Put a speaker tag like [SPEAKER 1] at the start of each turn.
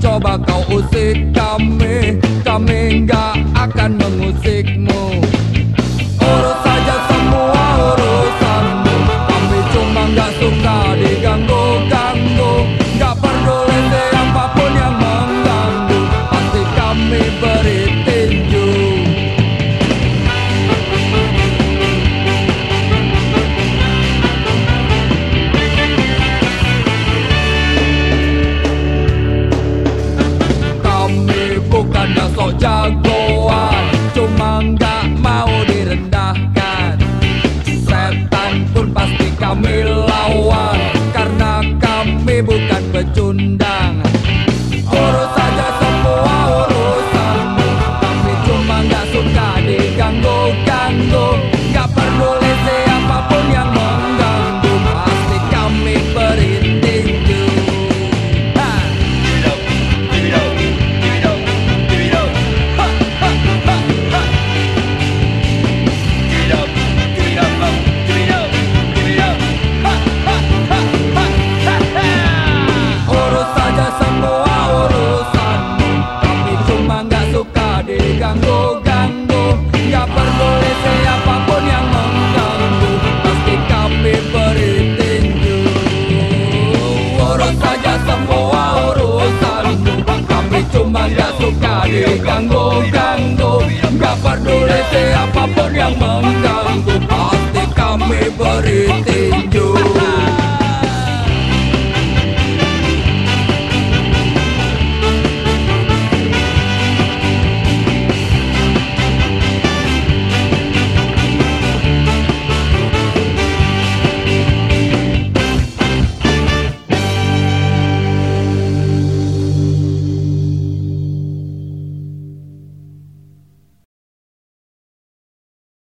[SPEAKER 1] Coba kau usik kami Kami gak akan mengusikmu pasti kami diganggu-ganggu Nggak peduli siapapun yang mengganggu. Pasti kami beri tinju. Urus saja semua urusanmu Kami cuma nggak suka diganggu-ganggu Nggak peduli siapapun yang mengganggu